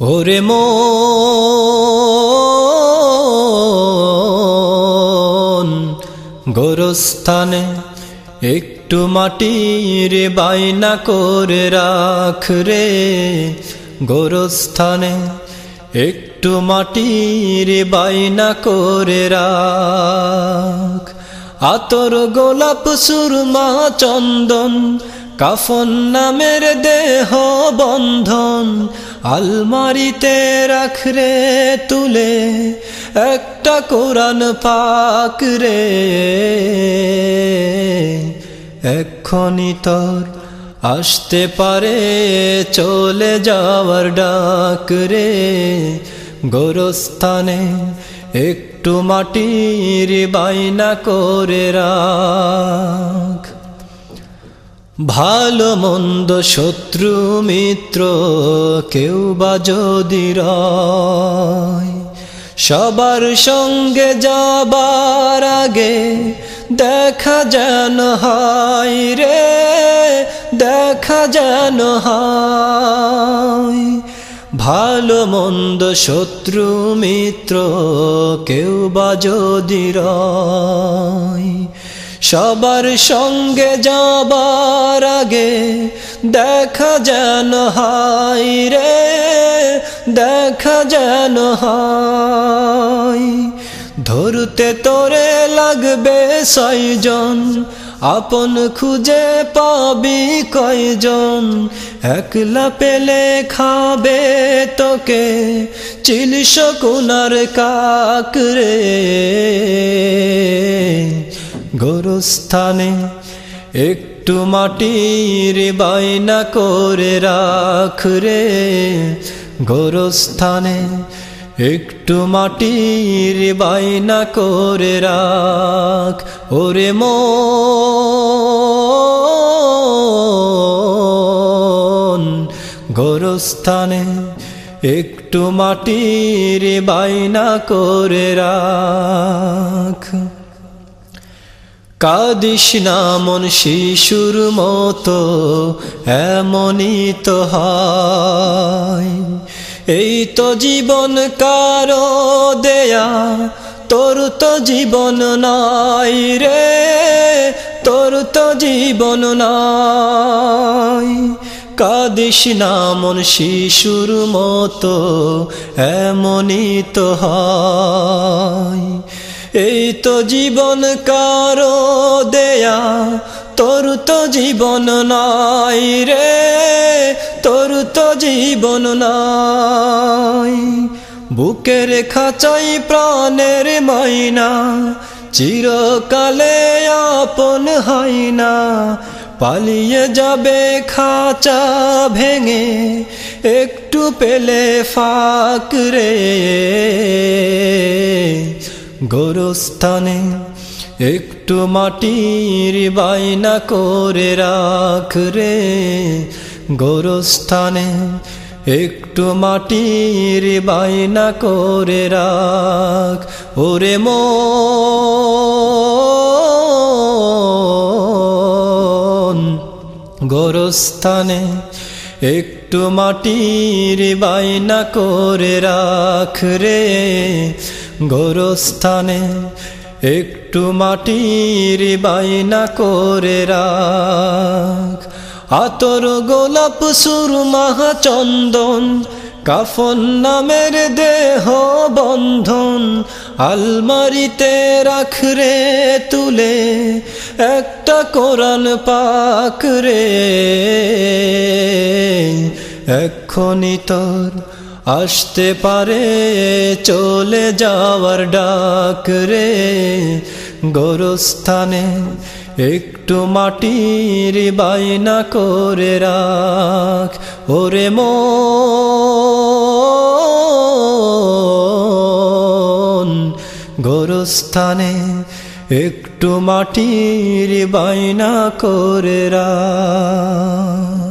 ওরে মন, গোরস্থানে একটু মাটির বাইনা করে রাখ রে। গোরস্থানে একটু মাটির বাইনা করে রাখ। আতর গোলাপ সুরমা চন্দন, কাফন নামের দেহ বন্ধন আলমারিতে রাখরে তুলে একটা কোরআন পাক রে। এক্ষণি তোর আসতে পারে চলে যাওয়ার ডাক রে। গোরস্থানে একটু মাটির বাইনা করে রাখ। ভালো মন্দ শত্রু মিত্র কেউ বা যদি সবার সঙ্গে যাবার আগে দেখা যেন হয় রে, দেখা যেন হয়। ভালো মন্দ শত্রু মিত্র কেউ বা যদি রয় সবার সঙ্গে যাবার আগে দেখা যেন হাই রে, দেখা যেন হাই ধরতে তোরে লাগবে ছয়জন, আপন খুঁজে পাবি কয়জন। একলা পেলে খাবে তোকে চিল শকুনার কাক রে। গোরস্থানে একটু মাটির বাইনা করে রাখ রে। গোরস্থানে একটু মাটির বাইনা করে রাখ। ওরে মন, গোরস্থানে একটু মাটির বাইনা করে রাখ। কাদিস না মন শিশুর মতো, এমনই তো হয়। এই তো জীবন কারও দেয়া, তোর তো জীবন নাই রে, তোর তো জীবন নাই। কাদিস না মন শিশুর মতো, এমনই তো হয়। এই তো জীবন কারও দেয়া, তোর তো জীবন নাই রে, তোর তো জীবন নাই। বুকের খাচাই প্রাণের মাইনা, চিরকালে আপন হয় না পালিয়ে যাবে খাঁচা ভেঙে, একটু পেলে ফাক রে। গোরস্থানে একটু মাটির বাইনা করে রাখ রে। গোরস্থানে একটু মাটির বাইনা করে রাখ। ওরে মন গোরস্থানে একটু মাটির বাইনা করে রাখ রে গোরস্থানে। একটু মাটির বাইনা করে রাখ। আতর গোলাপ সুরমাহ চন্দন, কাফন নামের দেহ বন্ধন, আলমারিতে রাখ রে তুলে। একটা কোরআন পাক রে। এক্ষণি তোর আসতে পারে, চলে যাওয়ার ডাক রে। গোরস্থানে একটু মাটির বাইনা করে রাখ, ওরে মন। গোরস্থানে একটু মাটির বাইনা করে রাখ।